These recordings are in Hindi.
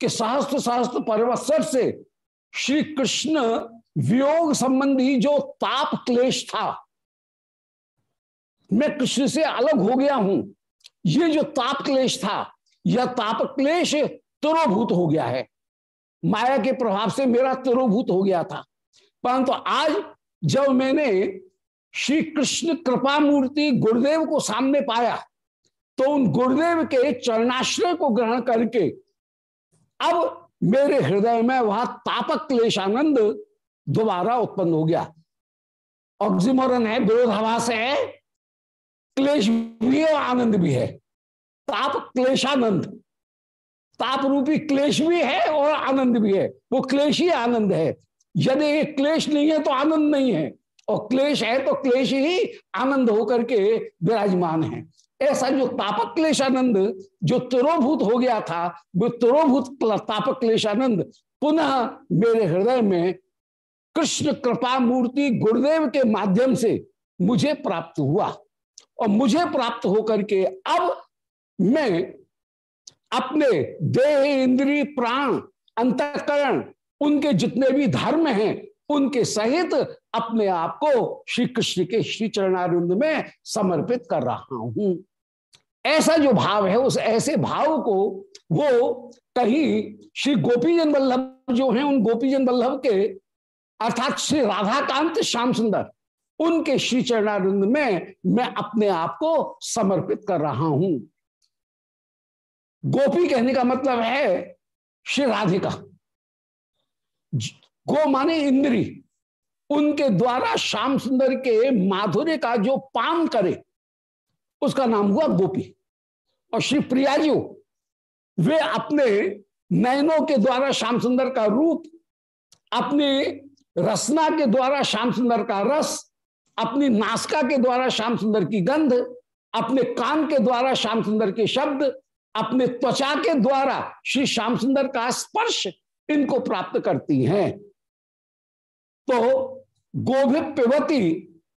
कि सहस्त्र सहस्त्र परवत्सर से श्री कृष्ण वियोग संबंधी जो ताप क्लेश था, मैं कृष्ण से अलग हो गया हूँ। ये जो ताप क्लेश था, यह ताप क्लेश तिरोभूत हो गया है। माया के प्रभाव से मेरा तिरोभूत हो गया था। परंतु तो आज जब मैंने श्री कृष्ण कृपा मूर्ति गुरुदेव को सामने पाया तो उन गुरुदेव के चरणाश्रय को ग्रहण करके अब मेरे हृदय में वह तापक क्लेश आनंद दोबारा उत्पन्न हो गया। ऑक्सीमोरन है विरोधाभास है, क्लेश भी है आनंद भी है। ताप क्लेशानंद, ताप रूपी क्लेश भी है और आनंद भी है। वो क्लेश ही आनंद है। यदि क्लेश नहीं है तो आनंद नहीं है। और क्लेश है तो क्लेश ही आनंद होकर के विराजमान है। ऐसा जो तापक क्लेशानंद, जो तिरोभूत हो गया था वो तिरोभूत तापक क्लेशानंद, पुनः मेरे हृदय में कृष्ण कृपा मूर्ति गुरुदेव के माध्यम से मुझे प्राप्त हुआ। और मुझे प्राप्त होकर के अब मैं अपने देह इंद्री प्राण, अंतकरण, उनके जितने भी धर्म हैं, उनके सहित अपने आप को श्री कृष्ण के श्री चरणारिंद में समर्पित कर रहा हूँ। ऐसा जो भाव है, उस ऐसे भाव को वो कहीं श्री गोपीजन वल्लभ जो हैं, उन गोपीजन वल्लभ के, अर्थात श्री राधाकांत श्याम सुंदर, उनके श्री चरणारिंद में मैं अपने आप को समर्पित कर रहा हूँ। गोपी कहने का मतलब है श्री राधिका। गो माने इंद्री। उनके द्वारा श्याम सुंदर के माधुर्य का जो पान करे, उसका नाम हुआ गोपी। और श्री प्रियाजू, वे अपने नयनों के द्वारा श्याम सुंदर का रूप, अपने रसना के द्वारा श्याम सुंदर का रस, अपनी नासका के द्वारा श्याम सुंदर की गंध, अपने कान के द्वारा श्याम सुंदर के शब्द, अपने त्वचा के द्वारा श्री श्याम सुंदर का स्पर्श इनको प्राप्त करती हैं। तो गोभि पिवती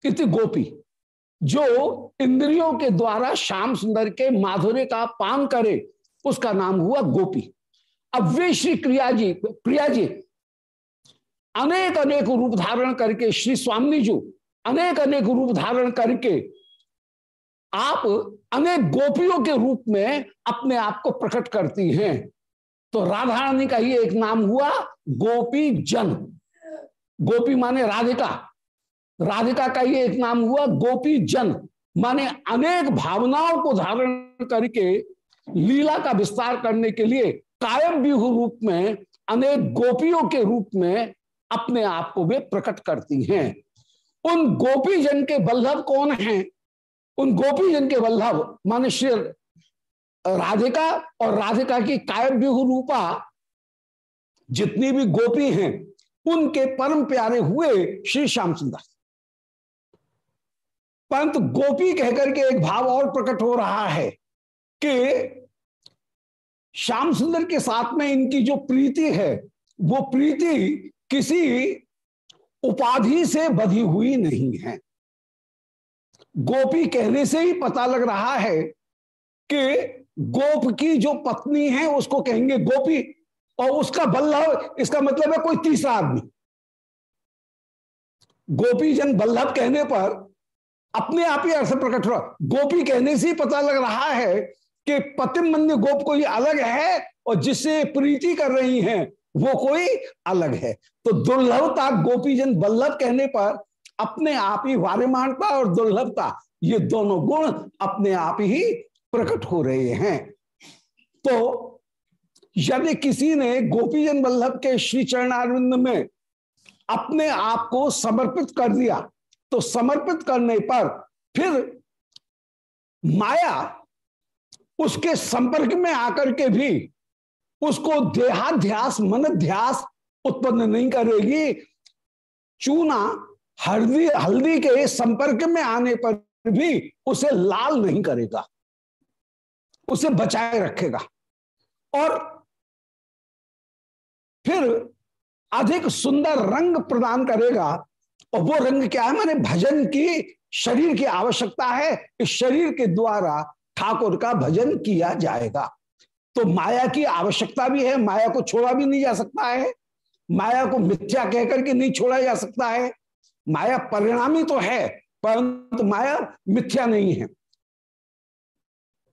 इति गोपी, जो इंद्रियों के द्वारा श्याम सुंदर के माधुर्य का पान करे, उसका नाम हुआ गोपी। अब वे श्री क्रिया जी, प्रिया जी अनेक अनेक रूप धारण करके श्री स्वामी जी अनेक अनेक रूप धारण करके आप अनेक गोपियों के रूप में अपने आप को प्रकट करती हैं। तो राधा रानी का ही एक नाम हुआ गोपी जन गोपी माने राधिका। राधिका का ही एक नाम हुआ गोपी जन। माने अनेक भावनाओं को धारण करके लीला का विस्तार करने के लिए कायम व्यूह रूप में, अनेक गोपियों के रूप में अपने आप को वे प्रकट करती हैं। उन गोपी जन के वल्लभ कौन हैं? उन गोपी जन के वल्लभ माने श्री राधिका और राधिका की कायम व्यूह रूपा जितनी भी गोपी हैं उनके परम प्यारे हुए श्री श्याम सुंदर। परंतु गोपी कहकर के एक भाव और प्रकट हो रहा है कि श्याम सुंदर के साथ में इनकी जो प्रीति है, वो प्रीति किसी उपाधि से बधी हुई नहीं है। गोपी कहने से ही पता लग रहा है कि गोप की जो पत्नी है, उसको कहेंगे गोपी। और उसका बल्लभ इसका मतलब है कोई तीसरा आदमी। गोपी जन बल्लभ कहने पर अपने आप ही अर्थ प्रकट हो गोपी कहने से ही पता लग रहा है कि पतिम मंदिर गोप कोई अलग है और जिससे प्रीति कर रही हैं, वो कोई अलग है। तो दुर्लभता गोपीजन बल्लभ कहने पर अपने आप ही वारिमानता और दुर्लभता, ये दोनों गुण अपने आप ही प्रकट हो रहे हैं। तो यदि किसी ने गोपीजन वल्लभ के श्री चरणारविंद में अपने आप को समर्पित कर दिया तो समर्पित करने पर फिर माया उसके संपर्क में आकर के भी उसको देहाध्यास, मनध्यास उत्पन्न नहीं करेगी। चूना हल्दी हल्दी के संपर्क में आने पर भी उसे लाल नहीं करेगा, उसे बचाए रखेगा। और फिर अधिक सुंदर रंग प्रदान करेगा और वो रंग क्या है? माने भजन की शरीर की आवश्यकता है। इस शरीर के द्वारा ठाकुर का भजन किया जाएगा। तो माया की आवश्यकता भी है। माया को छोड़ा भी नहीं जा सकता है। माया को मिथ्या कहकर के नहीं छोड़ा जा सकता है। माया परिणामी तो है, परंतु माया मिथ्या नहीं है।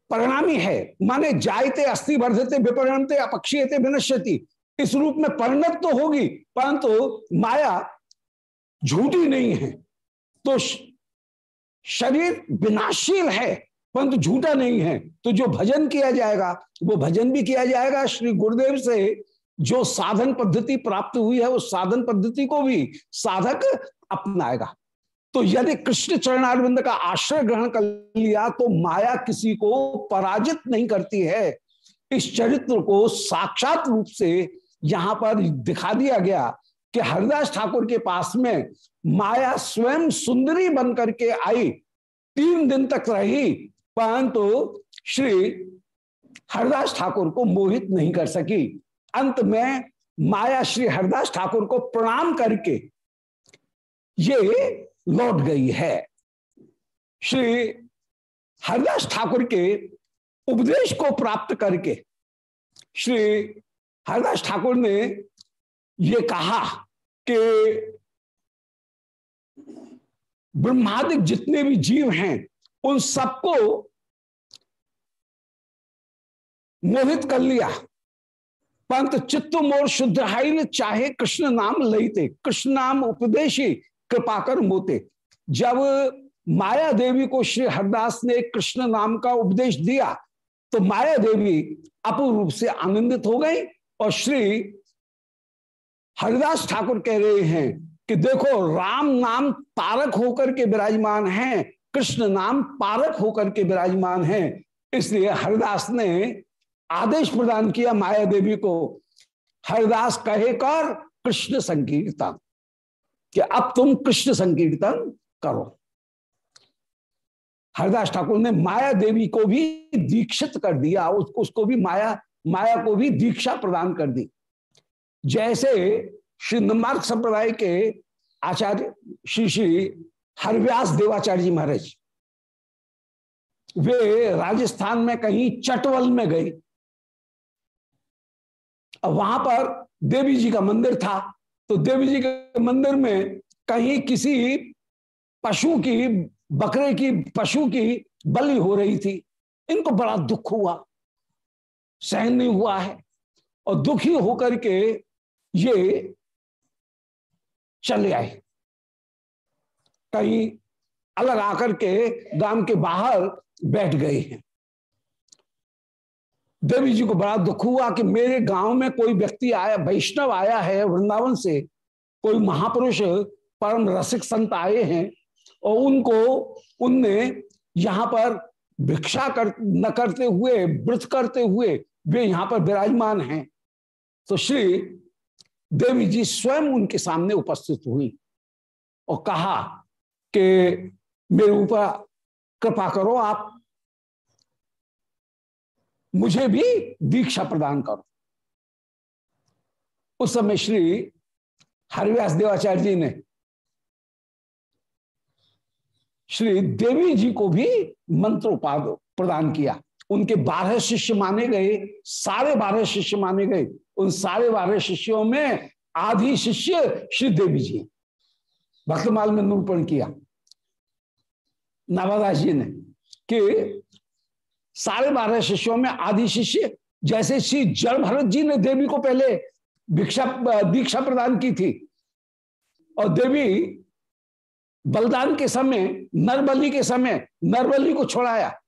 परिणामी है। माने जायते अस्थि वर्धते विपरिणमते अपक्षीयते, विनश्यति। इस रूप में परिणत तो होगी, परंतु माया झूठी नहीं है। तो शरीर विनाशील है, परंतु झूठा नहीं है। तो जो भजन किया जाएगा, वो भजन भी किया जाएगा श्री गुरुदेव से। जो साधन पद्धति प्राप्त हुई है, उस साधन पद्धति को भी साधक अपनाएगा। तो यदि कृष्ण चरणारविंद का आश्रय ग्रहण कर लिया तो माया किसी को पराजित नहीं करती है। इस चरित्र को साक्षात रूप से यहाँ पर दिखा दिया गया कि हरिदास ठाकुर के पास में माया स्वयं सुंदरी बन करके आई। तीन दिन तक रही, परंतु श्री हरदास ठाकुर को मोहित नहीं कर सकी। अंत में माया श्री हरदास ठाकुर को प्रणाम करके ये लौट गई है। श्री हरदास ठाकुर के उपदेश को प्राप्त करके श्री हरदास ठाकुर ने ये कहा कि ब्रह्मादिक जितने भी जीव हैं, उन सबको मोहित कर लिया। पंत चित्त मोर शुद्ध चाहे कृष्ण नाम लईते, कृष्ण नाम उपदेशी कृपा कर मोते। जब माया देवी को श्री हरदास ने कृष्ण नाम का उपदेश दिया तो माया देवी अपूर्ण रूप से आनंदित हो गई। और श्री हरिदास ठाकुर कह रहे हैं कि देखो, राम नाम तारक होकर के विराजमान है, कृष्ण नाम पारक होकर के विराजमान है। इसलिए हरिदास ने आदेश प्रदान किया माया देवी को, हरिदास कहे कर कृष्ण संकीर्तन, कि अब तुम कृष्ण संकीर्तन करो। हरिदास ठाकुर ने माया देवी को भी दीक्षित कर दिया उसको उसको भी माया माया को भी दीक्षा प्रदान कर दी। जैसे श्री नंबार्क संप्रदाय के आचार्य श्री श्री हरव्यास देवाचार्य जी महाराज, वे राजस्थान में कहीं चटवल में गए। अब वहाँ पर देवी जी का मंदिर था तो देवी जी के मंदिर में कहीं किसी पशु की, बकरे की, पशु की बलि हो रही थी। इनको बड़ा दुख हुआ। सहन नहीं हुआ है और दुखी होकर के ये चले आए। कहीं अलग आकर के गाँव के बाहर बैठ गए हैं। देवी जी को बड़ा दुख हुआ कि मेरे गाँव में कोई व्यक्ति आया, वैष्णव आया है वृंदावन से, कोई महापुरुष परम रसिक संत आए हैं और उनको, उनने यहाँ पर भिक्षा कर, न करते हुए, व्रत करते हुए वे यहाँ पर विराजमान हैं। तो श्री देवी जी स्वयं उनके सामने उपस्थित हुई और कहा कि मेरे ऊपर कृपा करो आप, मुझे भी दीक्षा प्रदान करो। उस समय श्री हरिव्यास देवाचार्य जी ने श्री देवी जी को भी मंत्रोपाद प्रदान किया। उनके बारह शिष्य माने गए, सारे बारह शिष्य माने गए। उन सारे बारह शिष्यों में आधी शिष्य श्री देवी जी भक्तमाल में निरूपण किया। नावादास जी ने कि सारे बारह शिष्यों में आदि शिष्य, जैसे श्री जड़ भरत जी ने देवी को पहले भिक्षा, दीक्षा प्रदान की थी। और देवी बलिदान के समय, नरबली के समय, नरबली को छोड़ाया।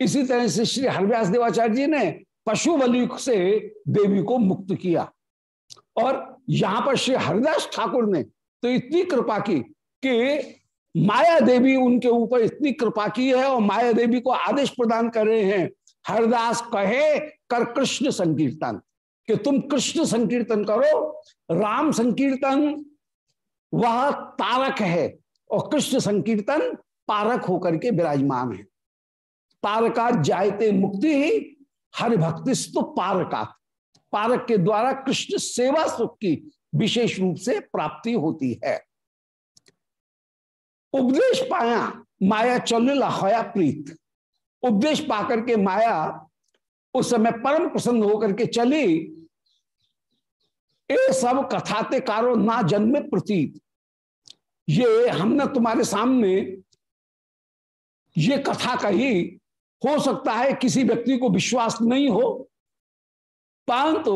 इसी तरह से श्री हरव्यास देवाचार्य जी ने पशु बलि से देवी को मुक्त किया। और यहाँ पर श्री हरिदास ठाकुर ने तो इतनी कृपा की कि माया देवी उनके ऊपर इतनी कृपा की है और माया देवी को आदेश प्रदान कर रहे हैं हरदास कहे, कर कृष्ण संकीर्तन। कि तुम कृष्ण संकीर्तन करो, राम संकीर्तन, वह तारक है और कृष्ण संकीर्तन पारक होकर के विराजमान है। पारका जायते मुक्ति ही, हरि भक्ति तो पारका पारक के द्वारा कृष्ण सेवा सुख की विशेष रूप से प्राप्ति होती है। उपदेश पाया, माया चल होया प्रीत। उपदेश पाकर के माया उस समय परम प्रसन्न होकर के चली। ये सब कथाते कारो ना जन्मे प्रतीत। ये हमने तुम्हारे सामने ये कथा कही, हो सकता है किसी व्यक्ति को विश्वास नहीं हो। परंतु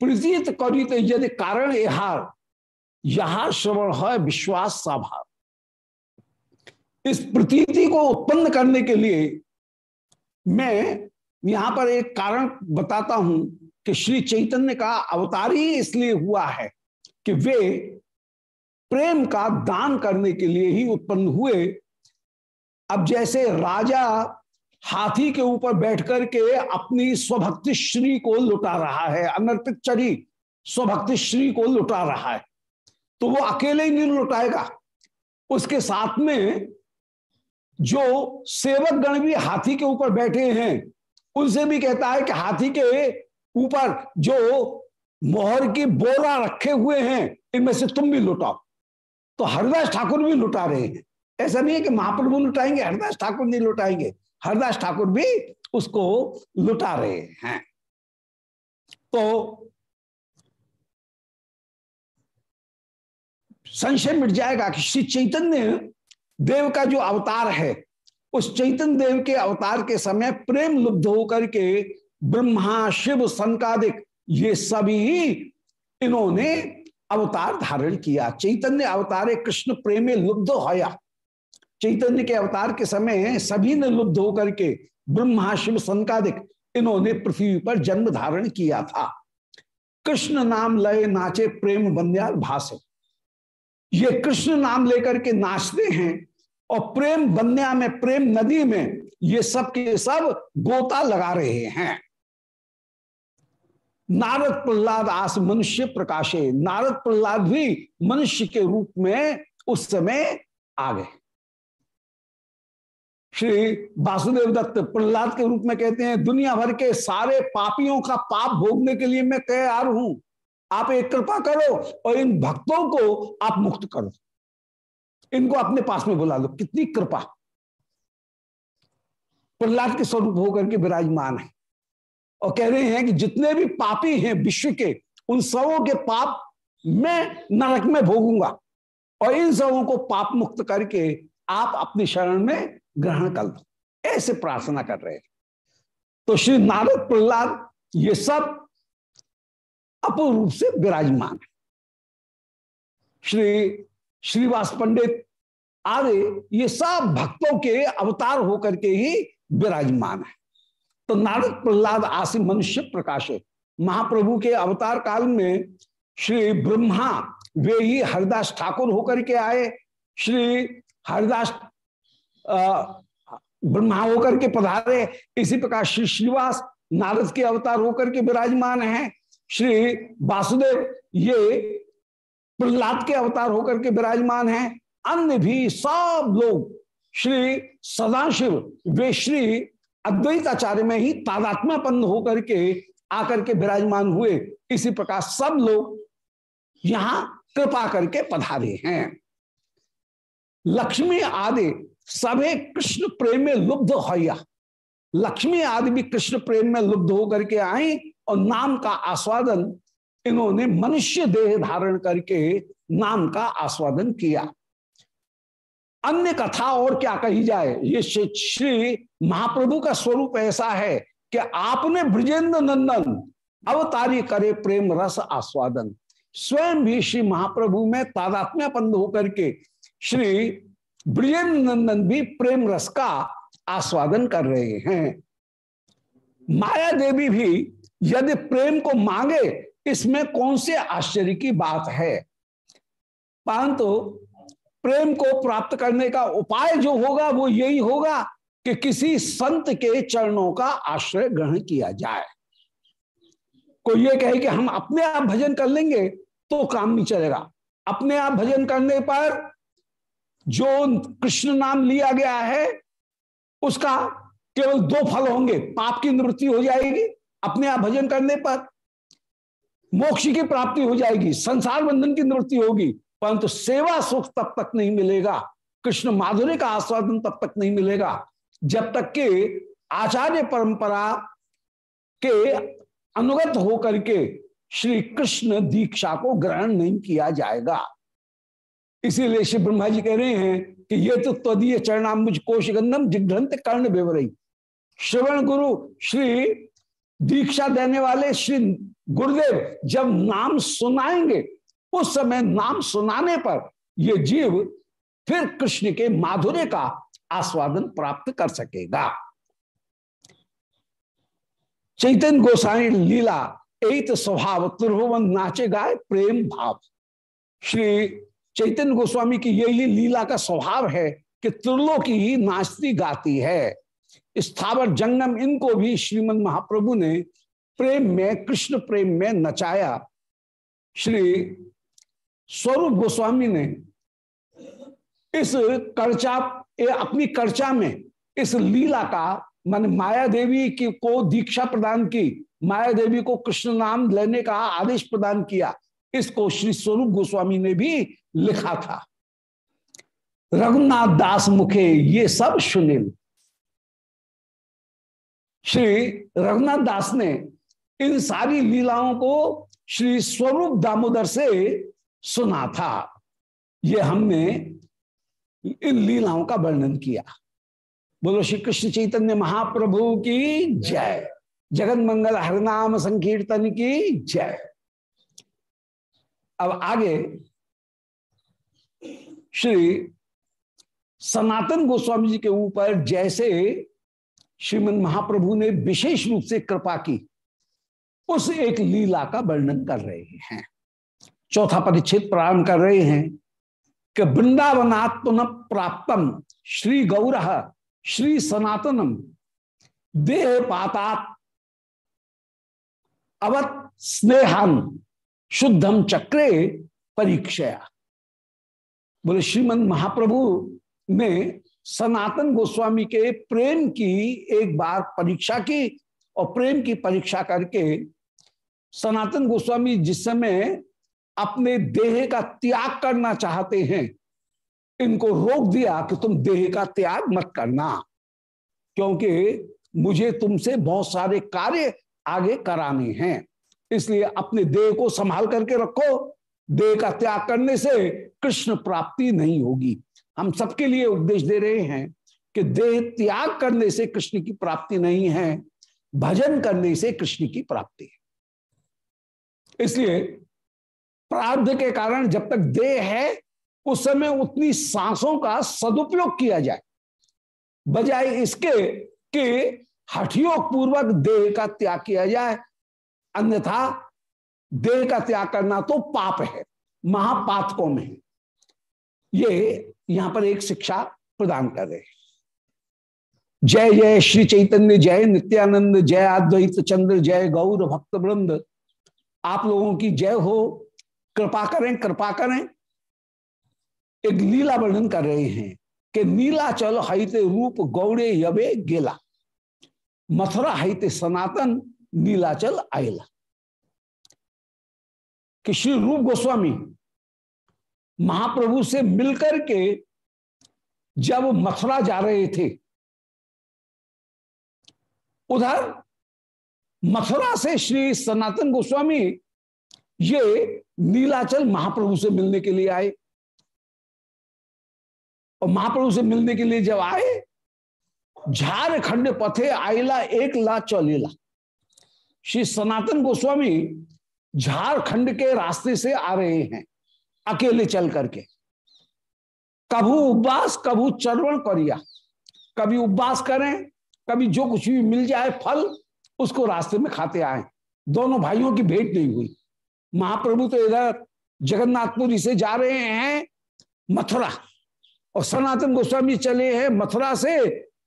प्रतीत करी तो यदि कारण यहार यहाँ श्रवण है विश्वास सभा इस प्रतीति को उत्पन्न करने के लिए मैं यहाँ पर एक कारण बताता हूँ कि श्री चैतन्य का अवतार ही इसलिए हुआ है कि वे प्रेम का दान करने के लिए ही उत्पन्न हुए। अब जैसे राजा हाथी के ऊपर बैठ करके अपनी स्वभक्ति श्री को लुटा रहा है, अनर्पित चरी स्वभक्ति श्री को लुटा रहा है तो वो अकेले ही नहीं लुटाएगा। उसके साथ में जो सेवक गण भी हाथी के ऊपर बैठे हैं, उनसे भी कहता है कि हाथी के ऊपर जो मोहर की बोरा रखे हुए हैं, इनमें से तुम भी लुटाओ। तो हरदास ठाकुर भी लुटा रहे हैं। ऐसा नहीं है कि महाप्रभु लुटाएँगे, हरदास ठाकुर नहीं लुटाएँगे। हरदास ठाकुर भी उसको लुटा रहे हैं। तो संशय मिट जाएगा कि श्री चैतन्य देव का जो अवतार है, उस चैतन्य देव के अवतार के समय प्रेम लुब्ध होकर के ब्रह्मा, शिव, संकादिक, ये सभी इन्होंने अवतार धारण किया। चैतन्य अवतारे कृष्ण प्रेमे लुब्ध होया। चैतन्य के अवतार के समय सभी ने लुब्ध होकर के ब्रह्मा शिव संकादिक इन्होंने पृथ्वी पर जन्म धारण किया था। कृष्ण नाम लय, नाचे, प्रेम, बंध्याल, भाषे। ये कृष्ण नाम लेकर के नाचते हैं और प्रेम बन्या में, प्रेम नदी में ये सब के सब गोता लगा रहे हैं। नारद प्रहलाद आस मनुष्य प्रकाशे। नारद प्रहलाद भी मनुष्य के रूप में उस समय आ गए। श्री वासुदेव दत्त प्रहलाद के रूप में कहते हैं, दुनिया भर के सारे पापियों का पाप भोगने के लिए मैं तैयार हूँ। आप एक कृपा करो और इन भक्तों को आप मुक्त करो। इनको अपने पास में बुला लो। कितनी कृपा। प्रहलाद के स्वरूप होकर के विराजमान है। और कह रहे हैं कि जितने भी पापी हैं विश्व के, उन सबों के पाप मैं नरक में भोगूँगा। और इन सबों को पाप मुक्त करके आप अपनी शरण में ग्रहण कर दो ऐसे प्रार्थना कर रहे हैं। तो श्री नारद प्रहलाद, ये सब अपूर्ण रूप से विराजमान है। श्री श्रीवास पंडित आदि, ये सब भक्तों के अवतार होकर के ही विराजमान है। तो नारद प्रहलाद आसी मनुष्य प्रकाश महाप्रभु के अवतार काल में श्री ब्रह्मा वे ही हरिदास ठाकुर होकर के आए। श्री हरिदास ब्रह्मा होकर के पधारे। इसी प्रकार श्री श्रीवास नारद के अवतार होकर के विराजमान हैं। श्री वासुदेव ये प्रहलाद के अवतार होकर के विराजमान हैं। अन्य भी सब लोग श्री सदाशिव, वे श्री अद्वैताचार्य में ही तादात्मापन्न होकर के, आकर के विराजमान हुए। इसी प्रकार सब लोग यहाँ कृपा करके पधारे हैं। लक्ष्मी आदि, सभी कृष्ण प्रेम में लुब्ध होया लक्ष्मी आदि भी कृष्ण प्रेम में लुब्ध होकर के आई और नाम का आस्वादन इन्होंने मनुष्य देह धारण करके नाम का आस्वादन किया। अन्य कथा और क्या कही जाए? ये श्री महाप्रभु का स्वरूप ऐसा है कि आपने ब्रजेंद्र नंदन, अवतारी करे प्रेम रस आस्वादन। स्वयं भी श्री महाप्रभु में तादात्म्यपन्न होकर के श्री ब्रजेंद्र नंदन भी प्रेम रस का आस्वादन कर रहे हैं। माया देवी भी यदि प्रेम को मांगे, इसमें कौन से आश्चर्य की बात है? परंतु प्रेम को प्राप्त करने का उपाय जो होगा, वो यही होगा कि किसी संत के चरणों का आश्रय ग्रहण किया जाए। कोई ये कहे कि हम अपने आप भजन कर लेंगे तो काम नहीं चलेगा। अपने आप भजन करने पर जो कृष्ण नाम लिया गया है, उसका केवल दो फल होंगे। पाप की निवृत्ति हो जाएगी अपने आप भजन करने पर। मोक्ष की प्राप्ति हो जाएगी। संसार बंधन की निवृत्ति होगी। परंतु सेवा सुख तब तक नहीं मिलेगा। कृष्ण माधुर्य का आस्वादन तब तक नहीं मिलेगा। जब तक कि आचार्य परंपरा के अनुगत होकर के श्री कृष्ण दीक्षा को ग्रहण नहीं किया जाएगा। इसीलिए श्री ब्रह्मा जी कह रहे हैं कि ये तो तदीय चरणाम्बुज कोशगंधम जिग्रंथ कर्ण बेवरई श्रवण गुरु श्री दीक्षा देने वाले श्री गुरुदेव जब नाम सुनाएँगे उस समय नाम सुनाने पर यह जीव फिर कृष्ण के माधुर्य का आस्वादन प्राप्त कर सकेगा। चैतन्य गोसाई लीला एक स्वभाव त्रिभुवन नाचे गाय प्रेम भाव। श्री चैतन्य गोस्वामी की यही लीला का स्वभाव है कि त्रिलोकी ही नाचती गाती है। स्थावर जंगम इनको भी श्रीमद महाप्रभु ने प्रेम में, कृष्ण प्रेम में नचाया। श्री स्वरूप गोस्वामी ने इस कर्चा अपनी कर्चा में इस लीला का, मान माया देवी की, को दीक्षा प्रदान की, माया देवी को कृष्ण नाम लेने का आदेश प्रदान किया, इसको श्री स्वरूप गोस्वामी ने भी लिखा था। रघुनाथ दास मुखे ये सब सुनिल। श्री रघुनाथ दास ने इन सारी लीलाओं को श्री स्वरूप दामोदर से सुना था। ये हमने इन लीलाओं का वर्णन किया। बोलो श्री कृष्ण चैतन्य महाप्रभु की जय। जगत मंगल हरनाम संकीर्तन की जय। अब आगे श्री सनातन गोस्वामी जी के ऊपर जैसे श्रीमद महाप्रभु ने विशेष रूप से कृपा की, उस एक लीला का वर्णन कर रहे हैं। चौथा परिच्छेद प्रारंभ कर रहे हैं कि वृंदावनात्म प्राप्तम श्री गौर श्री सनातनम देह पातात अवत स्नेहान शुद्धम चक्रे परीक्षया। बोले श्रीमद महाप्रभु ने सनातन गोस्वामी के प्रेम की एक बार परीक्षा की और प्रेम की परीक्षा करके सनातन गोस्वामी जिस समय अपने देह का त्याग करना चाहते हैं। इनको रोक दिया कि तुम देह का त्याग मत करना, क्योंकि मुझे तुमसे बहुत सारे कार्य आगे कराने हैं। इसलिए अपने देह को संभाल करके रखो। देह का त्याग करने से कृष्ण प्राप्ति नहीं होगी। हम सबके लिए उपदेश दे रहे हैं कि देह त्याग करने से कृष्ण की प्राप्ति नहीं है, भजन करने से कृष्ण की प्राप्ति है। इसलिए प्रार्थ के कारण जब तक देह है, उस समय उतनी सांसों का सदुपयोग किया जाए। बजाय इसके कि हठयोग पूर्वक देह का त्याग किया जाए, अन्यथा देह का त्याग करना तो पाप है, महापातकों में। ये यहाँ पर एक शिक्षा प्रदान कर रहे जय जय श्री चैतन्य, जय नित्यानंद, जय अद्वैत चंद्र, जय गौर भक्त वृंद। आप लोगों की जय हो कृपा करें कृपा करें। एक लीला वर्णन कर रहे हैं कि नीलाचल हईते रूप गौड़े यवे गेला। मथुरा हईते सनातन नीलाचल आयला। कि श्री रूप गोस्वामी महाप्रभु से मिलकर के जब मथुरा जा रहे थे, उधर मथुरा से श्री सनातन गोस्वामी ये नीलाचल महाप्रभु से मिलने के लिए आए। और महाप्रभु से मिलने के लिए जब आए, झारखंड पथे आयला एक ला चौलीला श्री सनातन गोस्वामी झारखंड के रास्ते से आ रहे हैं, अकेले चल करके। कभू उपवास, कभू चरवण करिया। कभी उपवास करें, कभी जो कुछ भी मिल जाए, फल, उसको रास्ते में खाते आए। दोनों भाइयों की भेंट नहीं हुई। महाप्रभु तो इधर जगन्नाथपुरी से जा रहे हैं मथुरा। और सनातन गोस्वामी चले हैं मथुरा से।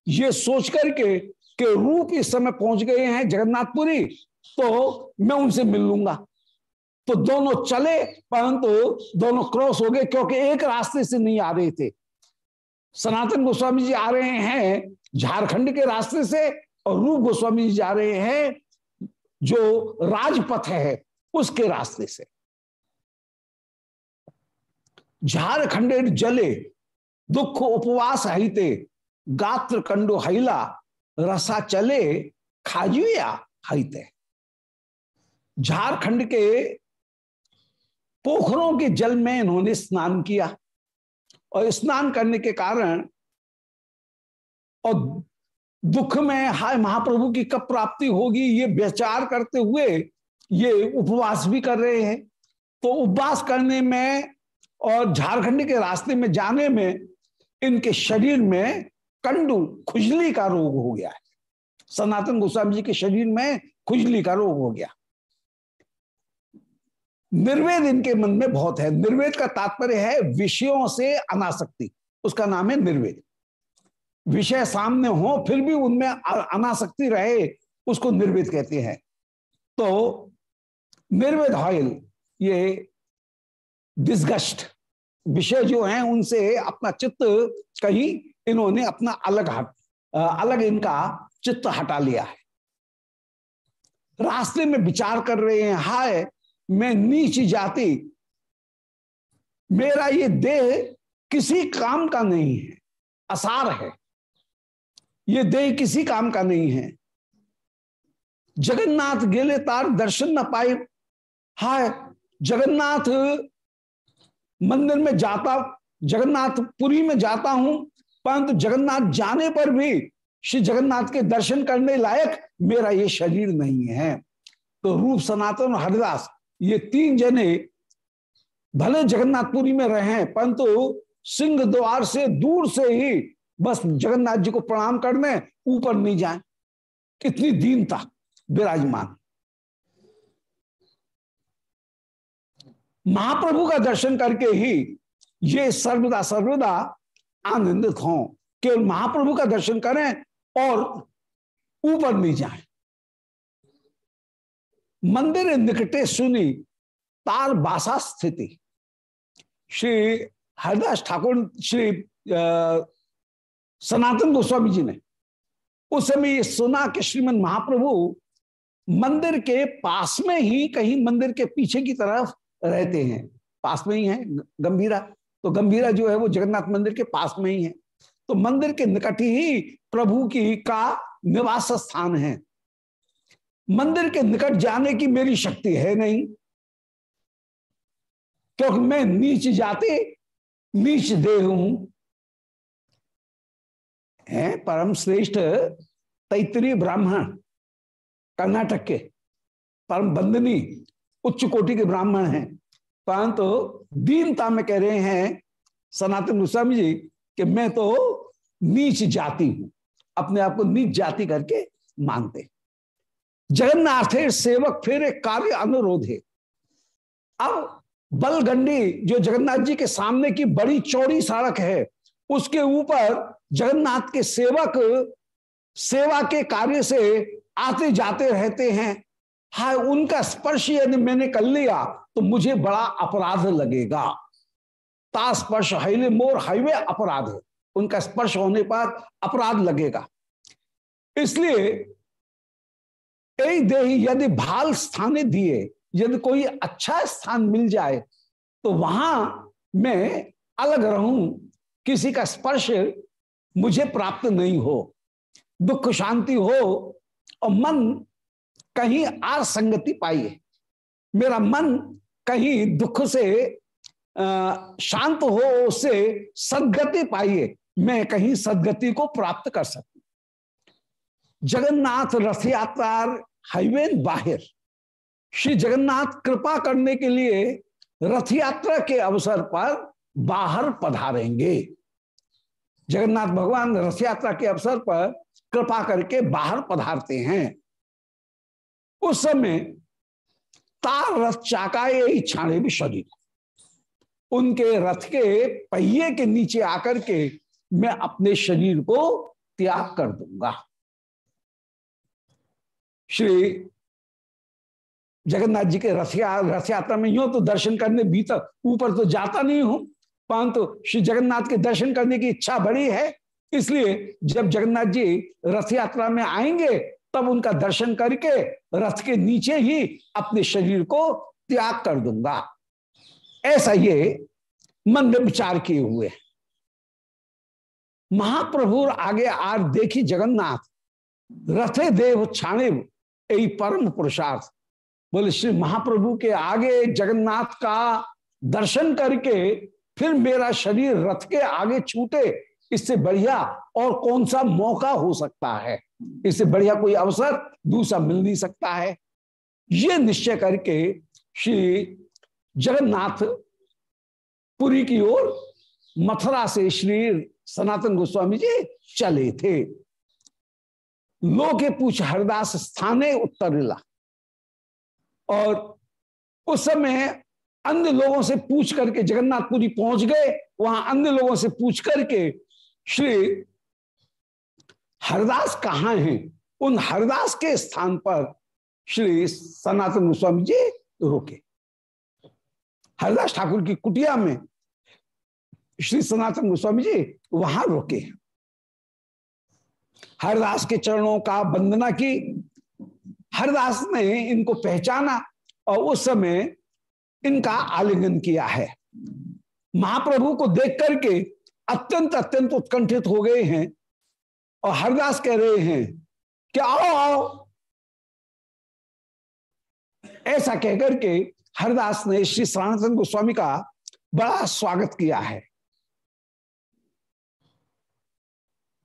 ये सोच करके कि रूप इस समय पहुँच गए हैं जगन्नाथपुरी तो मैं उनसे मिल लूँगा। तो दोनों चले, परंतु दोनों क्रॉस हो गए, क्योंकि एक रास्ते से नहीं आ रहे थे। सनातन गोस्वामी जी आ रहे हैं झारखंड के रास्ते से, और रूप गोस्वामी जी जा रहे हैं जो राजपथ है। उसके रास्ते से। झारखंड जले दुख उपवास हिते गात्र कंडो हिला रसा चले खाजुया हरित झारखंड के पोखरों के जल में इन्होंने स्नान किया और स्नान करने के कारण और दुख में हाय महाप्रभु की कब प्राप्ति होगी ये विचार करते हुए ये उपवास भी कर रहे हैं। तो उपवास करने में और झारखंड के रास्ते में जाने में इनके शरीर में कंडू, खुजली का रोग हो गया है। सनातन गोस्वामी जी के शरीर में खुजली का रोग हो गया। निर्वेद इनके मन में बहुत है। निर्वेद का तात्पर्य है विषयों से अनासक्ति। उसका नाम है निर्वेद। विषय सामने हो, फिर भी उनमें अनासक्ति रहे, उसको निर्वेद कहते हैं। तो निर्वेद ऑयल ये डिस्गस्ट विषय जो हैं, उनसे अपना चित्त कहीं इन्होंने अपना अलग हट अलग इनका चित्त हटा लिया है। रास्ते में विचार कर रहे हैं, हाय, मैं नीच जाति, मेरा ये देह किसी काम का नहीं है, असार है। ये देह किसी काम का नहीं है। जगन्नाथ गेले तार दर्शन न पाए हाय, जगन्नाथ मंदिर में जाता जगन्नाथ पुरी में जाता हूँ, परंतु जगन्नाथ जाने पर भी श्री जगन्नाथ के दर्शन करने लायक मेरा ये शरीर नहीं है। तो रूप सनातन हरिदास, ये तीन जने भले जगन्नाथपुरी में रहे परंतु सिंह द्वार से दूर से ही बस जगन्नाथ जी को प्रणाम करने ऊपर नहीं जाए। कितनी दीनता, विराजमान। महाप्रभु का दर्शन करके ही ये सर्वदा सर्वदा आनंदित हों। केवल महाप्रभु का दर्शन करें और ऊपर नहीं जाए। मंदिर निकटे सुनी तार बासा स्थिति। श्री हरिदास ठाकुर, श्री सनातन गोस्वामी जी ने उस समय ये सुना कि श्रीमद महाप्रभु मंदिर के पास में ही कहीं मंदिर के पीछे की तरफ़ रहते हैं। पास में ही है गंभीरा। तो गंभीरा जो है वो जगन्नाथ मंदिर के पास में ही है। तो मंदिर के निकट ही प्रभु की का निवास स्थान है। मंदिर के निकट जाने की मेरी शक्ति है नहीं। क्योंकि मैं नीच जाते, नीच देह हूँ। है परम श्रेष्ठ तैतरीय ब्राह्मण कर्नाटक के परम बंदनी उच्च कोटि के ब्राह्मण हैं। परंतु दीनता में कह रहे हैं, सनातन गोस्वामी जी, कि मैं तो नीच जाति हूँ। अपने आप को नीच जाति करके मानते जगन्नाथ सेवक फिर एक कार्य अनुरोध है। अब बलगंडी, जो जगन्नाथ जी के सामने की बड़ी चौड़ी सड़क है, उसके ऊपर जगन्नाथ के सेवक सेवा के कार्य से आते जाते रहते हैं। हाय, उनका स्पर्श यदि मैंने कर लिया तो मुझे बड़ा अपराध लगेगा। ता स्पर्श हाईवे, मोर हाईवे अपराध है। उनका स्पर्श होने पर अपराध लगेगा। इसलिए देही, यदि भाल स्थाने दिए, यदि कोई अच्छा स्थान मिल जाए तो वहाँ मैं अलग रहूँ। किसी का स्पर्श मुझे प्राप्त नहीं हो। दुख शांति हो और मन कहीं आर संगति पाइए मेरा मन कहीं दुख से शांत हो, उससे सदगति पाइए मैं कहीं सदगति को प्राप्त कर सकूँ। जगन्नाथ रथ यात्रा हाईवे बाहर। श्री जगन्नाथ कृपा करने के लिए रथ यात्रा के अवसर पर बाहर पधारेंगे। जगन्नाथ भगवान रथ यात्रा के अवसर पर कृपा करके बाहर पधारते हैं। उस समय तार रथ चाकाए छाने भी शरीर। उनके रथ के पहिए के नीचे आकर के मैं अपने शरीर को त्याग कर दूँगा। श्री जगन्नाथ जी के रथ रथ यात्रा में यूँ तो दर्शन करने भीतर ऊपर तो जाता नहीं हूँ, परंतु श्री जगन्नाथ के दर्शन करने की इच्छा बड़ी है। इसलिए जब जगन्नाथ जी रथ यात्रा में आएँगे तब उनका दर्शन करके रथ के नीचे ही अपने शरीर को त्याग कर दूँगा। ऐसा ये मन में विचार किए हुए महाप्रभु आगे आर देखी जगन्नाथ, रथे देव छाणे यही परम पुरुषार्थ। बोले, श्री महाप्रभु के आगे जगन्नाथ का दर्शन करके फिर मेरा शरीर रथ के आगे छूटे इससे बढ़िया और कौन सा मौका हो सकता है? इससे बढ़िया कोई अवसर दूसरा मिल नहीं सकता है। ये निश्चय करके श्री जगन्नाथ पुरी की ओर मथुरा से श्री सनातन गोस्वामी जी चले थे। लोके पूछ हरदास स्थाने उत्तरिला और उस समय अन्य लोगों से पूछ करके जगन्नाथपुरी पहुँच गए। वहाँ अन्य लोगों से पूछ करके श्री हरदास कहाँ हैं? उन हरदास के स्थान पर श्री सनातन गोस्वामी जी रुके। हरदास ठाकुर की कुटिया में श्री सनातन गोस्वामी जी वहाँ रुके। हरदास के चरणों का वंदना की। हरदास ने इनको पहचाना और उस समय इनका आलिंगन किया है। महाप्रभु को देख करके अत्यंत अत्यंत उत्कंठित हो गए हैं और हरदास कह रहे हैं कि आओ आओ। ऐसा कहकर के हरदास ने श्री सनातन गोस्वामी का बड़ा स्वागत किया है।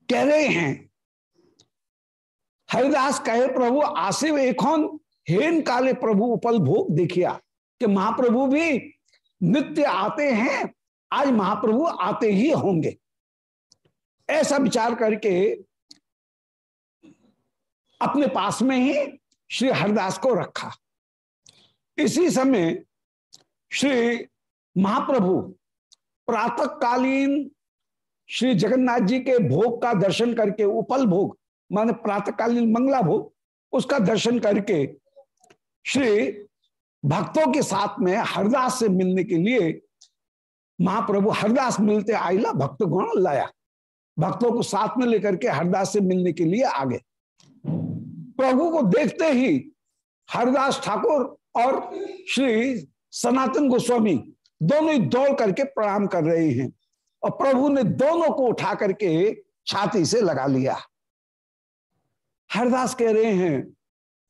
कह रहे हैं, हरिदास कहे, प्रभु आशिव एखोन हेन काले प्रभु उपल भोग देखिया कि महाप्रभु भी नित्य आते हैं आज महाप्रभु आते ही होंगे। ऐसा विचार करके अपने पास में ही श्री हरिदास को रखा। इसी समय श्री महाप्रभु प्रातःकालीन श्री जगन्नाथ जी के भोग का दर्शन करके, उपल भोग, माने प्रातःकालीन मंगला भोग, उसका दर्शन करके श्री भक्तों के साथ में हरदास से मिलने के लिए महाप्रभु हरदास मिलते आईला भक्त गण लाया। भक्तों को साथ में लेकर के हरदास से मिलने के लिए आगे। प्रभु को देखते ही हरदास ठाकुर और श्री सनातन गोस्वामी दोनों ही दौड़ करके प्रणाम कर रहे हैं और प्रभु ने दोनों को उठा करके छाती से लगा लिया। हरदास कह रहे हैं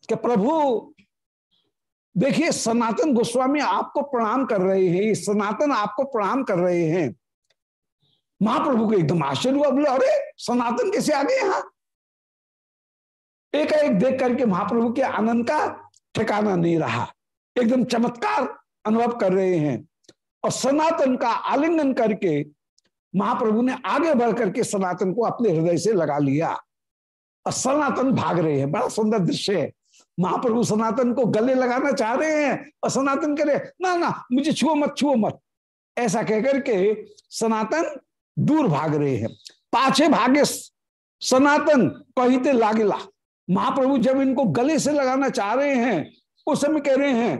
कि प्रभु देखिए, सनातन गोस्वामी आपको प्रणाम कर रहे हैं सनातन आपको प्रणाम कर रहे हैं। महाप्रभु को एकदम आश्चर्य हुआ, बोले, अरे, सनातन कैसे आ गए यहाँ? एक एक देख करके महाप्रभु के आनंद का ठिकाना नहीं रहा। एकदम चमत्कार अनुभव कर रहे हैं। और सनातन का आलिंगन करके महाप्रभु ने आगे बढ़ करके सनातन को अपने हृदय से लगा लिया। और सनातन भाग रहे हैं। बड़ा सुंदर दृश्य है। महाप्रभु सनातन को गले लगाना चाह रहे हैं और सनातन करे ना ना, मुझे छुओ मत छुओ मत। ऐसा कहकर के सनातन दूर भाग रहे हैं। पाछे भागे सनातन कहते लागेला महाप्रभु जब इनको गले से लगाना चाह रहे हैं, उस समय कह रहे हैं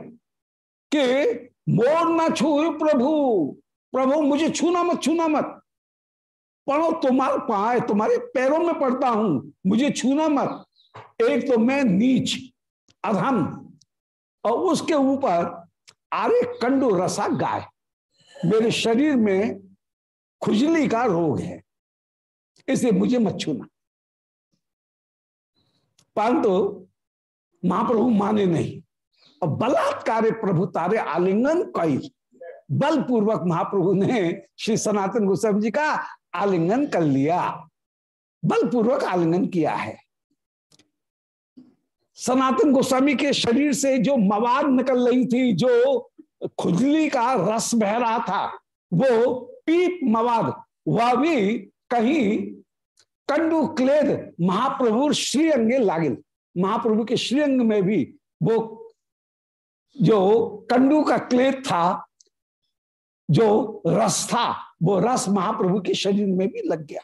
कि, मोर ना छू प्रभु प्रभु मुझे छूना मत छूना मत। पढ़ो तुम्हारे पाए तुम्हारे पैरों में पड़ता हूँ, मुझे छूना मत। एक तो मैं नीच अधम। और उसके ऊपर आरे कंडू रसा गाय। मेरे शरीर में खुजली का रोग है। इसलिए मुझे मत छूना। परंतु महाप्रभु माने नहीं। और बलात्कार प्रभु तारे आलिंगन कई। बलपूर्वक महाप्रभु ने श्री सनातन गोस्वामी जी का आलिंगन कर लिया। बलपूर्वक आलिंगन किया है। सनातन गोस्वामी के शरीर से जो मवाद निकल रही थी, जो खुजली का रस बह रहा था, वो पीप मवाद, वह भी कहीं कंडू क्लेद महाप्रभु श्रीअंगे लागिल। महाप्रभु के श्रीअंग में भी वो जो कंडू का क्लेद था, जो रस था, वो रस महाप्रभु के शरीर में भी लग गया।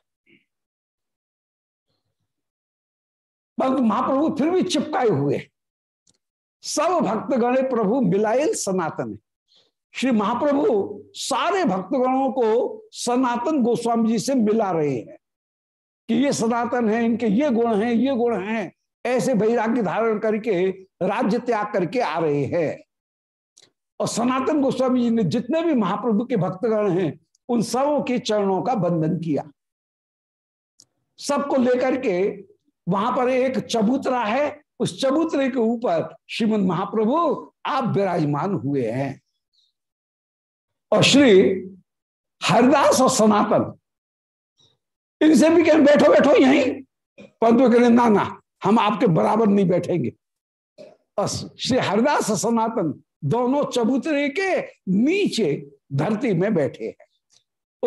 परंतु महाप्रभु फिर भी चिपकाए हुए सब भक्तगणे प्रभु मिलाइल सनातन श्री महाप्रभु सारे भक्तगणों को सनातन गोस्वामी जी से मिला रहे हैं कि ये सनातन है, इनके ये गुण हैं, ये गुण हैं, ऐसे वैराग्य धारण करके राज्य त्याग करके आ रहे हैं। और सनातन गोस्वामी जी ने जितने भी महाप्रभु के भक्तगण हैं, उन सबों के चरणों का बंधन किया। सबको लेकर के वहाँ पर एक चबूतरा है, उस चबूतरे के ऊपर श्रीमद महाप्रभु आप विराजमान हुए हैं। और श्री हरिदास और सनातन, इनसे भी कहें, बैठो बैठो यहीं। परंतु कहें ना ना, हम आपके बराबर नहीं बैठेंगे। बस श्री हरिदास और सनातन दोनों चबूतरे के नीचे धरती में बैठे हैं।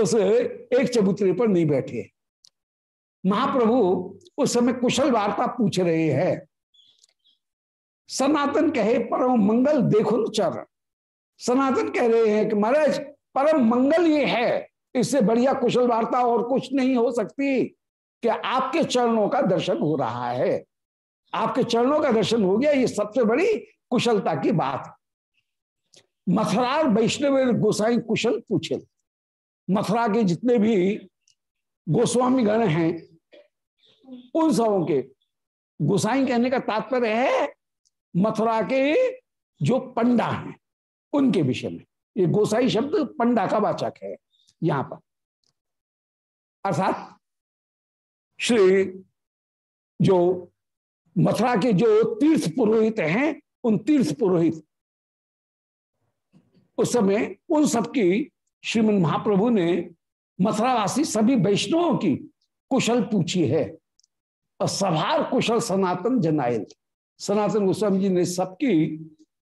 उस एक चबूतरे पर नहीं बैठे। महाप्रभु उस समय कुशल वार्ता पूछ रहे हैं। सनातन कहे, परम मंगल देखो चरण सनातन कह रहे हैं कि महाराज, परम मंगल ये है। इससे बढ़िया कुशल वार्ता और कुछ नहीं हो सकती कि आपके चरणों का दर्शन हो रहा है। आपके चरणों का दर्शन हो गया, ये सबसे बड़ी कुशलता की बात। मथुरा वैष्णव गोसाई कुशल पूछे। मथुरा के जितने भी गोस्वामी गण हैं उन सबों के। गोसाई कहने का तात्पर्य है, मथुरा के जो पंडा हैं, उनके विषय में। ये गोसाई शब्द पंडा का वाचक है, यहाँ पर। अर्थात, श्री जो मथुरा के जो तीर्थ पुरोहित हैं, उन तीर्थ पुरोहित, उस समय उन सबकी श्रीमद महाप्रभु ने मथुरावासी सभी वैष्णवों की कुशल पूछी है। और सभार कुशल सनातन जनायल। सनातन गोस्वामी जी ने सबकी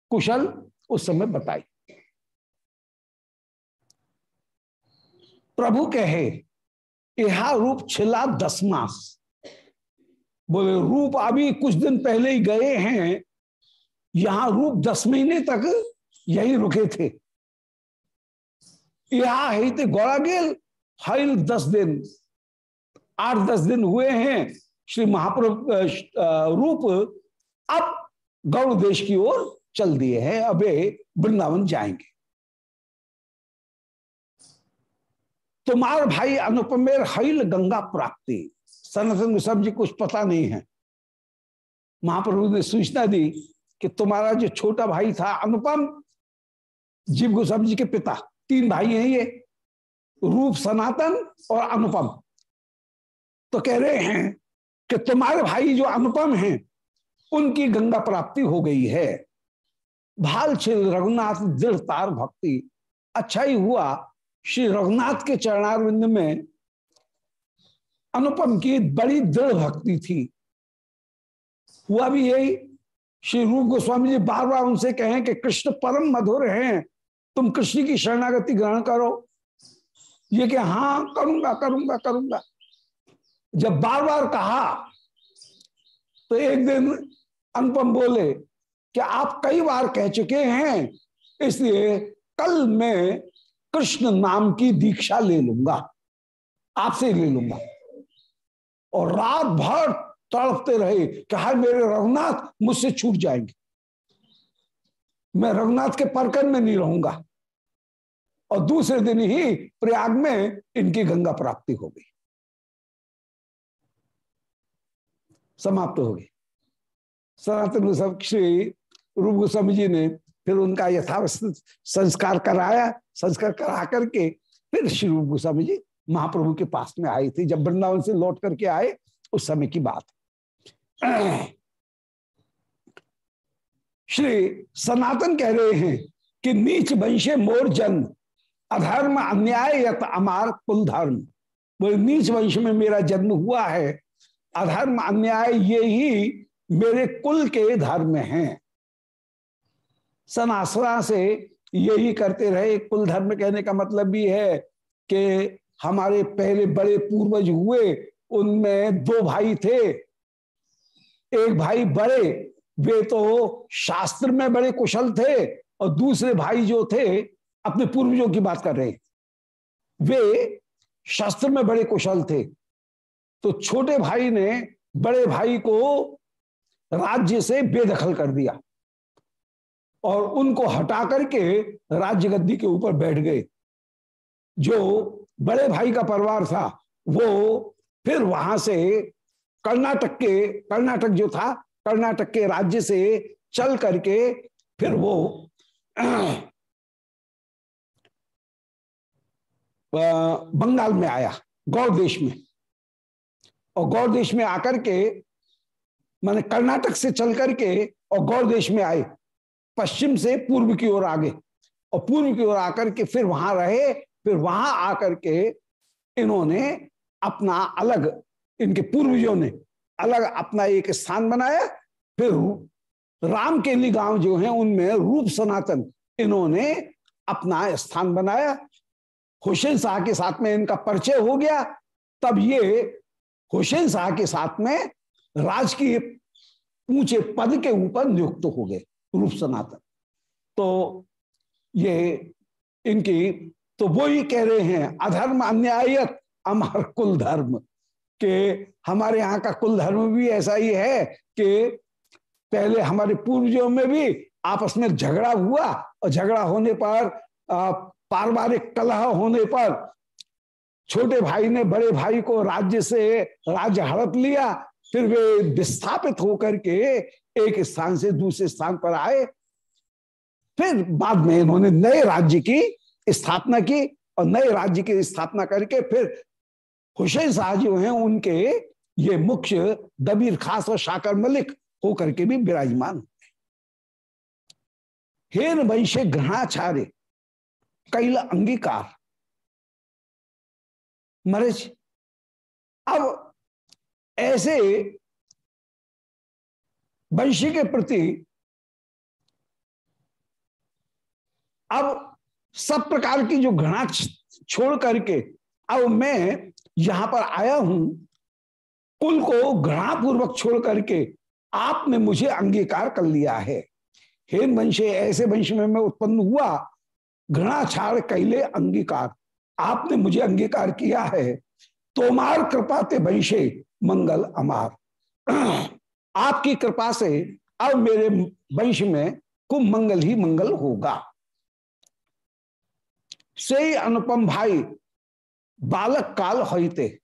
कुशल उस समय बताई। प्रभु कहे यहा रूप छिला दस मास। बोले, रूप अभी कुछ दिन पहले ही गए हैं। यहाँ रूप दस महीने तक यही रुके थे। यहा है थे गौरा गेल हाइल दस दिन। आठ दस दिन हुए हैं। श्री महाप्रभु रूप अब गौड़ देश की ओर चल दिए हैं। अबे वृंदावन जाएँगे। तुम्हार भाई अनुपमेर हईल गंगा प्राप्ति। सनातन गोस्वामी जी कुछ पता नहीं है। महाप्रभु ने सूचना दी कि तुम्हारा जो छोटा भाई था अनुपम, जीव गोस्वामी जी के पिता, तीन भाई हैं ये, रूप सनातन और अनुपम। तो कह रहे हैं कि तुम्हारे भाई जो अनुपम हैं, उनकी गंगा प्राप्ति हो गई है। भाल छिल रघुनाथ दृढ़ तार भक्ति। अच्छा ही हुआ, श्री रघुनाथ के चरणारविंद में अनुपम की बड़ी दृढ़ भक्ति थी। हुआ भी यही, श्री रूप गोस्वामी जी बार बार उनसे कहें कि, कृष्ण परम मधुर हैं, तुम कृष्ण की शरणागति ग्रहण करो। ये कि हाँ करूँगा करूँगा करूँगा। जब बार बार कहा तो एक दिन अनुपम बोले कि आप कई बार कह चुके हैं, इसलिए कल मैं कृष्ण नाम की दीक्षा ले लूँगा, आपसे ले लूँगा। और रात भर तड़पते रहे कि हाय मेरे रघुनाथ मुझसे छूट जाएँगे। मैं रघुनाथ के परकन में नहीं रहूँगा। और दूसरे दिन ही प्रयाग में इनकी गंगा प्राप्ति हो गई। समाप्त हो गई। सनातन श्री रूप गोस्वामी जी ने फिर उनका यथावस्थित संस्कार कराया, संस्कार करा करके फिर श्री रूप गोस्वामी जी महाप्रभु के पास में आए थे। जब वृंदावन से लौट करके आए, उस समय की बात। श्री सनातन कह रहे हैं कि नीच वंशे मोर जन्म अधर्म अन्याय अमार कुल धर्म। बोले, नीच वंश में मेरा जन्म हुआ है अधर्म अन्याय ये ही मेरे कुल के धर्म हैं। सनासरा से यही करते रहे। कुल धर्म कहने का मतलब भी है कि हमारे पहले बड़े पूर्वज हुए, उनमें दो भाई थे। एक भाई बड़े, वे तो शास्त्र में बड़े कुशल थे और दूसरे भाई जो थे, अपने पूर्वजों की बात कर रहे वे शास्त्र में बड़े कुशल थे। तो छोटे भाई ने बड़े भाई को राज्य से बेदखल कर दिया और उनको हटा करके राज्य गद्दी के ऊपर बैठ गए। जो बड़े भाई का परिवार था, वो फिर वहाँ से कर्नाटक के, कर्नाटक जो था, कर्नाटक के राज्य से चल करके फिर वो बंगाल में आया गौड़ देश में। और गौर देश में आकर के, माने कर्नाटक से चल करके, और गौर देश में आए, पश्चिम से पूर्व की ओर आगे, और पूर्व की ओर आकर के फिर वहाँ रहे, फिर वहाँ आकर के इन्होंने अपना अलग, इनके पूर्वजों ने अलग अपना एक स्थान बनाया, फिर राम के लिए गाँव जो है, उनमें रूप सनातन इन्होंने अपना स्थान बनाया। हुसैन शाह के साथ में इनका परिचय हो गया। तब ये हुसैन शाह के साथ में राजकीय ऊँचे पद के ऊपर नियुक्त हो गए रूप सनातन। तो ये इनकी तो वो ही कह रहे हैं, अधर्म अन्यायत अमर कुल धर्म, के हमारे यहाँ का कुल धर्म भी ऐसा ही है कि पहले हमारे पूर्वजों में भी आपस में झगड़ा हुआ, और झगड़ा होने पर पारिवारिक कलह होने पर छोटे भाई ने बड़े भाई को राज्य से राज्य हड़प लिया, फिर वे विस्थापित होकर के एक स्थान से दूसरे स्थान पर आए। फिर बाद में इन्होंने नए राज्य की स्थापना की और नए राज्य की स्थापना करके फिर हुसैन शाह जो हैं, उनके ये मुख्य दबीर खास और शाकर मलिक होकर के भी विराजमान हेन वंशे ग्रहणाचार्य कैल अंगीकार मरेज। अब ऐसे वंशी के प्रति अब सब प्रकार की जो घृणा छोड़ करके अब मैं यहाँ पर आया हूँ, कुल को घृणा पूर्वक छोड़ करके आपने मुझे अंगीकार कर लिया है। हेन वंशे, ऐसे वंश में मैं उत्पन्न हुआ, घृणा छाड़ कैले अंगीकार। आपने मुझे अंगीकार किया है। तोमार कृपा ते वंशे मंगल अमार। आपकी कृपा से अब मेरे वंश में कुछ मंगल ही मंगल होगा। से अनुपम भाई, बालक काल होते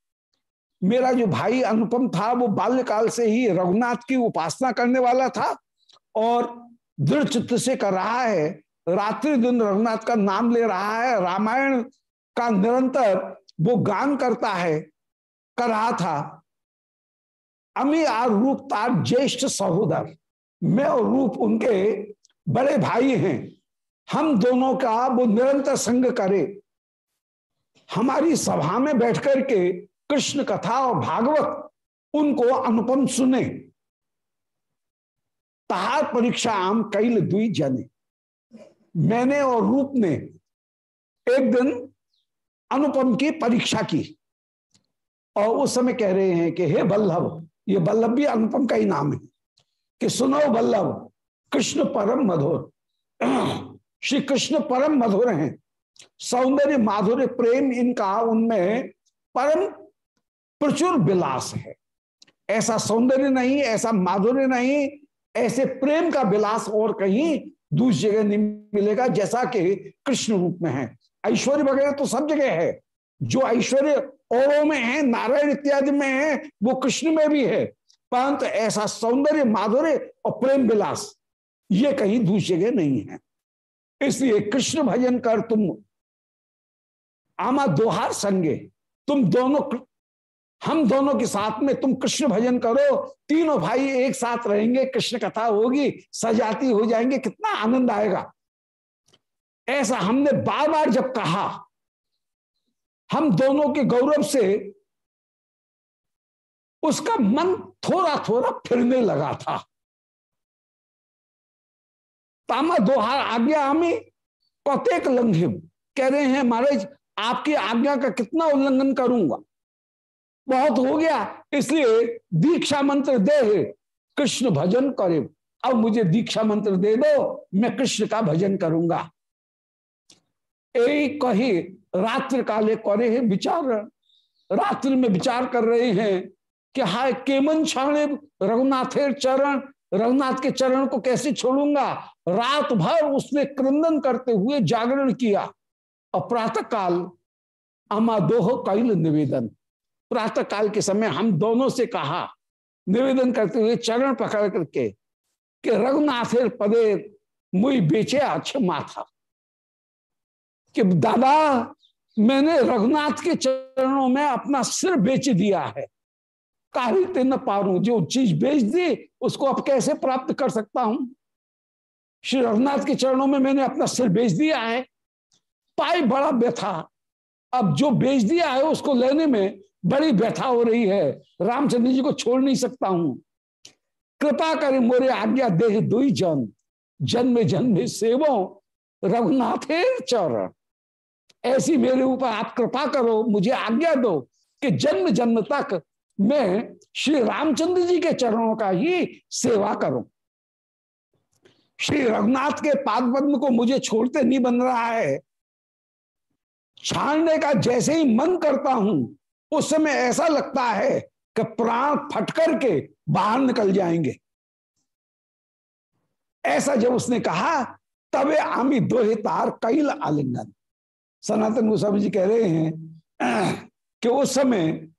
मेरा जो भाई अनुपम था, वो बाल्यकाल से ही रघुनाथ की उपासना करने वाला था और दृढ़ चित्त से कर रहा है, रात्रि दिन रघुनाथ का नाम ले रहा है, रामायण का निरंतर वो गान करता है, कर रहा था। अमी आर रूप तार ज्येष्ठ सहोदर, मैं और रूप उनके बड़े भाई हैं। हम दोनों का वो निरंतर संग करे। हमारी सभा में बैठ कर के कृष्ण कथा और भागवत उनको अनुपम सुने। तहार परीक्षा आम कैल दुई जने। मैंने और रूप ने एक दिन अनुपम की परीक्षा की। और उस समय कह रहे हैं कि, हे बल्लभ, ये बल्लभ भी अनुपम का ही नाम है। कि सुनो बल्लभ, कृष्ण परम मधुर। श्री कृष्ण परम मधुर हैं। सौंदर्य माधुर्य प्रेम इनका उनमें परम प्रचुर विलास है। ऐसा सौंदर्य नहीं, ऐसा माधुर्य नहीं, ऐसे प्रेम का विलास और कहीं दूसरी जगह नहीं मिलेगा जैसा कि कृष्ण रूप में है। ऐश्वर्य वगैरह तो सब जगह है। जो ऐश्वर्य औरों में है, नारायण इत्यादि में है, वो कृष्ण में भी है। परंतु ऐसा सौंदर्य, माधुर्य और प्रेम विलास ये कहीं दूसरी जगह नहीं है। इसलिए कृष्ण भजन कर तुम आमा दोहार संगे, तुम दोनों हम दोनों के साथ में तुम कृष्ण भजन करो, तीनों भाई एक साथ रहेंगे, कृष्ण कथा होगी, सजाती हो जाएँगे, कितना आनंद आएगा। ऐसा हमने बार बार जब कहा, हम दोनों के गौरव से उसका मन थोड़ा थोड़ा फिरने लगा था। तामा दोहार आज्ञा हमें कौतेक लंघिम? कह रहे हैं, महाराज, आपकी आज्ञा का कितना उल्लंघन करूँगा? बहुत हो गया, इसलिए दीक्षा मंत्र दे कृष्ण भजन करे। अब मुझे दीक्षा मंत्र दे दो, मैं कृष्ण का भजन करूँगा। एक कही रात्रि काले करे है विचार। रात्रि में विचार कर रहे हैं कि हाय, केमन छाणे रघुनाथेर चरण। रघुनाथ के चरण को कैसे छोड़ूँगा? रात भर उसने क्रंदन करते हुए जागरण किया। और प्रातः काल अमा दोह कैल निवेदन। प्रातः काल के समय हम दोनों से कहा, निवेदन करते हुए चरण पकड़ करके कि रघुनाथेर पदे मुई बेचे अच्छे माथा। कि दादा, मैंने रघुनाथ के चरणों में अपना सिर बेच दिया है। कारित न पारू, जो चीज़ बेच दी, उसको अब कैसे प्राप्त कर सकता हूँ? श्री रघुनाथ के चरणों में मैंने अपना सिर बेच दिया है। पाई बड़ा व्यथा। अब जो बेच दिया है, उसको लेने में बड़ी व्यथा हो रही है। रामचंद्र जी को छोड़ नहीं सकता हूँ। कृपा करें मोरे आज्ञा देह दुई जन। जन्म जन्म सेवो रघुनाथेर चरण। ऐसी मेरे ऊपर आप कृपा करो, मुझे आज्ञा दो कि जन्म जन्म तक मैं श्री रामचंद्र जी के चरणों का ही सेवा करूँ। श्री रघुनाथ के पाद पद्म को मुझे छोड़ते नहीं बन रहा है। छाड़ने का जैसे ही मन करता हूँ, उस समय ऐसा लगता है कि प्राण फटकर के बाहर निकल जाएँगे। ऐसा जब उसने कहा, तबे आमी दोहे तार कैल आलिंगन। सनातन गोस्वामी जी कह रहे हैं कि उस समय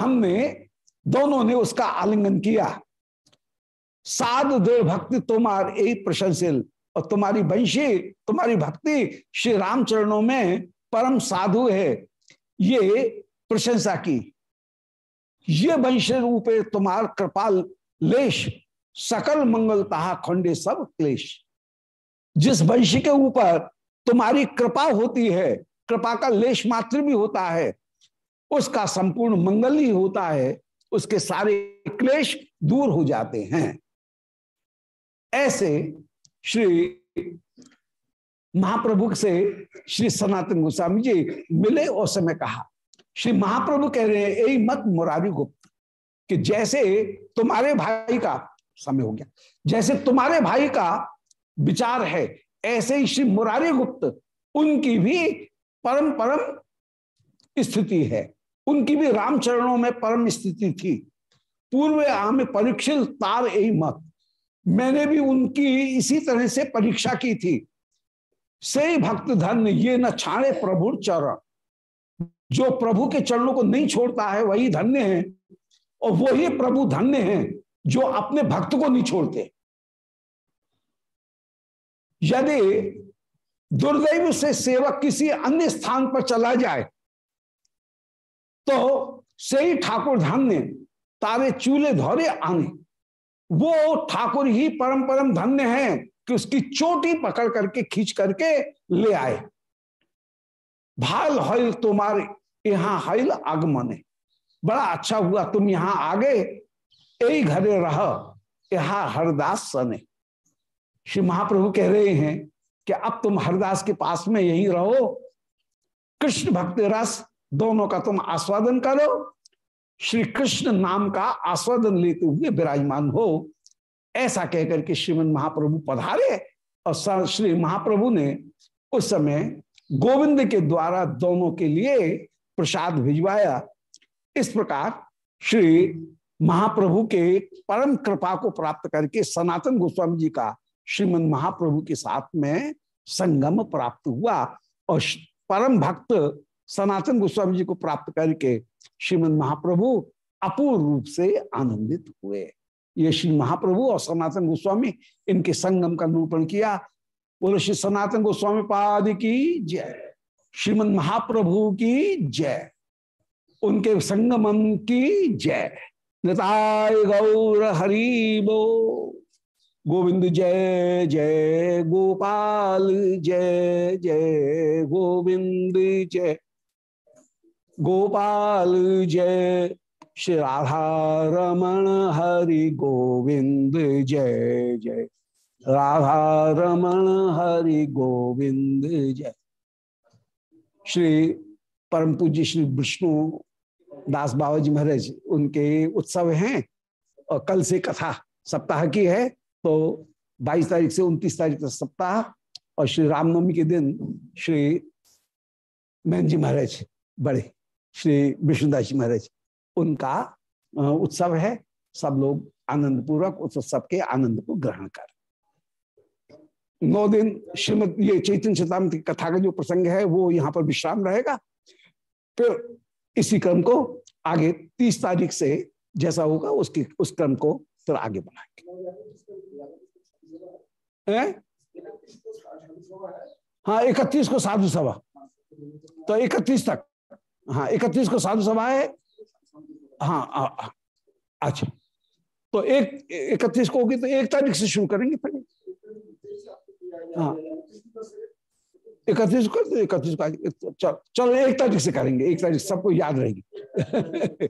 हमने दोनों ने उसका आलिंगन किया। साध दे भक्ति तुम्हार एक प्रशंसिल और तुम्हारी वंशी, तुम्हारी भक्ति श्री रामचरणों में परम साधु है। ये प्रशंसा की। ये वंश रूपे तुम्हार कृपाल लेश, सकल मंगलता खंडे सब क्लेश। जिस वंश के ऊपर तुम्हारी कृपा होती है, कृपा का लेश मात्र भी होता है, उसका संपूर्ण मंगल ही होता है, उसके सारे क्लेश दूर हो जाते हैं। ऐसे श्री महाप्रभु से श्री सनातन गोस्वामी जी मिले और समय कहा। श्री महाप्रभु कह रहे हैं यही मत मुरारी गुप्त, कि जैसे तुम्हारे भाई का, समय हो गया, जैसे तुम्हारे भाई का विचार है ऐसे ही श्री मुरारी गुप्त, उनकी भी परम परम स्थिति है। उनकी भी रामचरणों में परम स्थिति थी। पूर्व आम परीक्षित तार यही मत। मैंने भी उनकी इसी तरह से परीक्षा की थी। से भक्त धन, ये न छाड़े प्रभु चरण। जो प्रभु के चरणों को नहीं छोड़ता है, वही धन्य है। और वही प्रभु धन्य है, जो अपने भक्त को नहीं छोड़ते। यदि दुर्दैव से सेवक किसी अन्य स्थान पर चला जाए तो सही ठाकुर धन्य, तारे चूल्हे धोरे आने। वो ठाकुर ही परम परम धन्य है कि उसकी चोटी पकड़ करके खींच करके ले आए। भाल हल तुम्हारे, यहाँ हल आगमने। बड़ा अच्छा हुआ तुम यहाँ आ गए यही घरे रह, यहा हरदास सने। श्री महाप्रभु कह रहे हैं कि अब तुम हरदास के पास में यही रहो। कृष्ण भक्त रस, दोनों का तुम आस्वादन करो। श्री कृष्ण नाम का आस्वादन लेते हुए विराजमान हो। ऐसा कहकर के श्रीमद महाप्रभु पधारे और श्री महाप्रभु ने उस समय गोविंद के द्वारा दोनों के लिए प्रसाद भिजवाया। इस प्रकार श्री महाप्रभु के परम कृपा को प्राप्त करके सनातन गोस्वामी जी का श्रीमद महाप्रभु के साथ में संगम प्राप्त हुआ और परम भक्त सनातन गोस्वामी जी को प्राप्त करके श्रीमद महाप्रभु अपूर्व रूप से आनंदित हुए। ये श्री महाप्रभु और सनातन गोस्वामी इनके संगम का निरूपण किया। बोलो, श्री सनातन गोस्वामी पाद की जय। श्रीमद महाप्रभु की जय। उनके संगमन की जय। नताय गौर हरिबो गोविंद जय जय गोपाल, जय जय गोविंद, जय गोपाल, जय श्री राधा रमण हरि गोविंद, जय जय राधा रमण हरि गोविंद, जय। श्री परम पूज्य श्री विष्णु दास बाबा जी महाराज, उनके उत्सव हैं और कल से कथा सप्ताह की है। तो 22 तारीख से 29 तारीख तक सप्ताह और श्री रामनवमी के दिन श्री मैन जी महाराज बड़े, श्री विष्णुदास जी महाराज। उनका उत्सव है। सब लोग आनंद पूर्वक उस उत्सव के आनंद को ग्रहण कर। नौ दिन श्रीमद, ये चैतन्य शताब्दी कथा का जो प्रसंग है, वो यहाँ पर विश्राम रहेगा। फिर इसी क्रम को आगे तीस तारीख से जैसा होगा, उसकी, उस क्रम को फिर आगे बढ़ाएँगे। हाँ? इकतीस को साधु सभा। तो इकतीस तक। हाँ इकतीस को साधु सभा है। हाँ अच्छा। तो एक, इकतीस को होगी तो एक तारीख से शुरू करेंगे फिर। हाँ। इकतीस को इकतीस को चलो, एक तारीख से करेंगे। एक तारीख, सबको याद रहेगी।